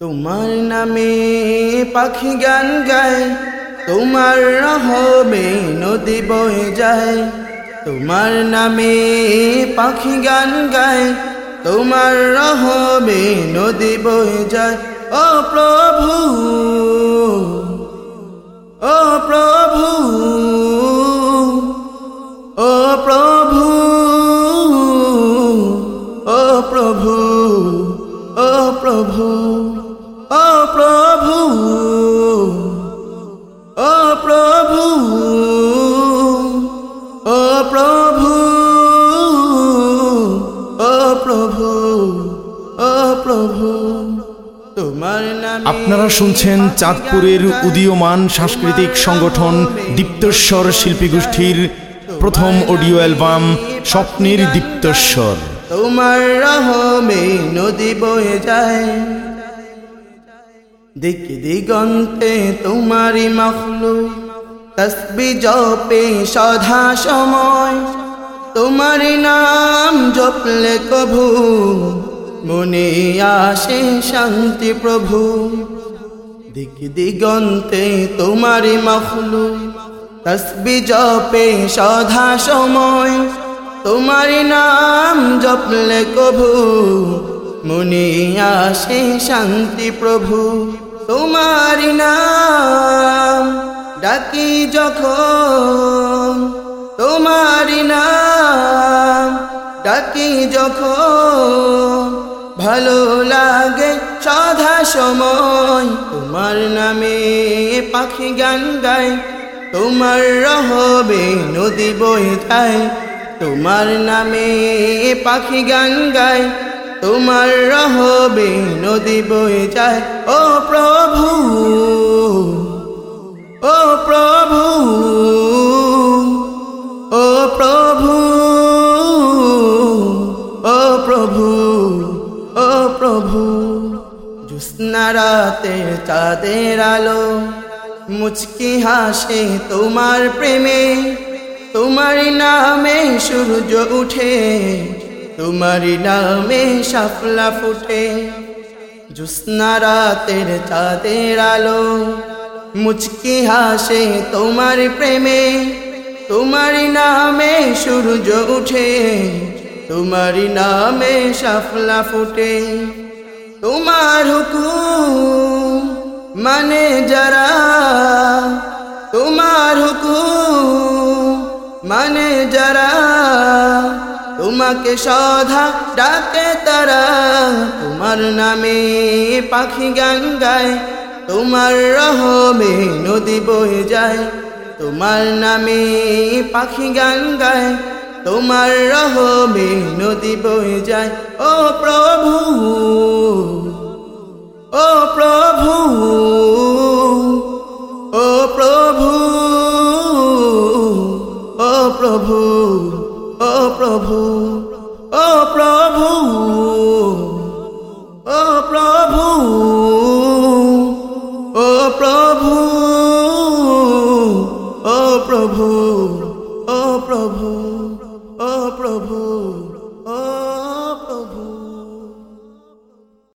তোমার নামে পাখি গান গায়, তোমার রহবে নদী বয়ে যায়। তোমার নামে পাখি গান গায়, তোমার রহবে নদী বয়ে যায়। ও প্রভু ও প্রভু ও প্রভু ও প্রভু ও প্রভু। ও প্রভু ও প্রভু ও প্রভু ও প্রভু ও প্রভু। তোমার নামে আপনারা শুনছেন চাঁদপুরের উদীয়মান সাংস্কৃতিক সংগঠন দীপ্তস্বর শিল্পী গোষ্ঠীর প্রথম অডিও অ্যালবাম স্বপ্নের দীপ্তস্বর। তোমার রহমে নদী বয়ে যায়। দিক দিগন্তে তোমারি মখলু তসবি জপে সধা সময়। তোমারি নাম জপলে কভু। মনে আসে শান্তি প্রভু। দিক দিগন্তে তোমারি মখলু তসবি জপে সধা সময়। তোমার নাম জপলে কভু। মনে আসে শান্তি প্রভু। তোমার নাম ডাকি যখন, তোমার নাম ডাকি যখন। ভালো লাগে সাধা সময়, তোমার নামে পাখি গান গায় তোমার রহবে নদী বয়ে যায়, তোমার নামে পাখি গান গায় তোমার রহবে নদী বয়ে যায়, ও প্রভু ও প্রভু ও প্রভু ও প্রভু ও প্রভু। জুসনা রাতের চাঁদের আলো, মুচকি হাসে তোমার প্রেমে তোমার নামে সূর্য উঠে তোমার নামে সাফলা ফুটে। জুসনা চাঁদের আলো, মুচকি হাসে তোমার প্রেমে, তোমার নামে সূর্য উঠে, তোমার নামে সাফলা ফুটে। তোমার হুকুম মানে যারা, তোমার হুকুম মানে তোমাকে সধা ডাকে তারা। তোমার নামে পাখি গান গায় তোমার রহমে নদী বয়ে যায়। তোমার নামে পাখি গান গায় তোমার রহমে নদী বয়ে যায়। ও প্রভু ও প্রভু ও প্রভু ও প্রভু। ও প্রভু ও প্রভু ও প্রভু ও প্রভু ও প্রভু ও প্রভু ও প্রভু ও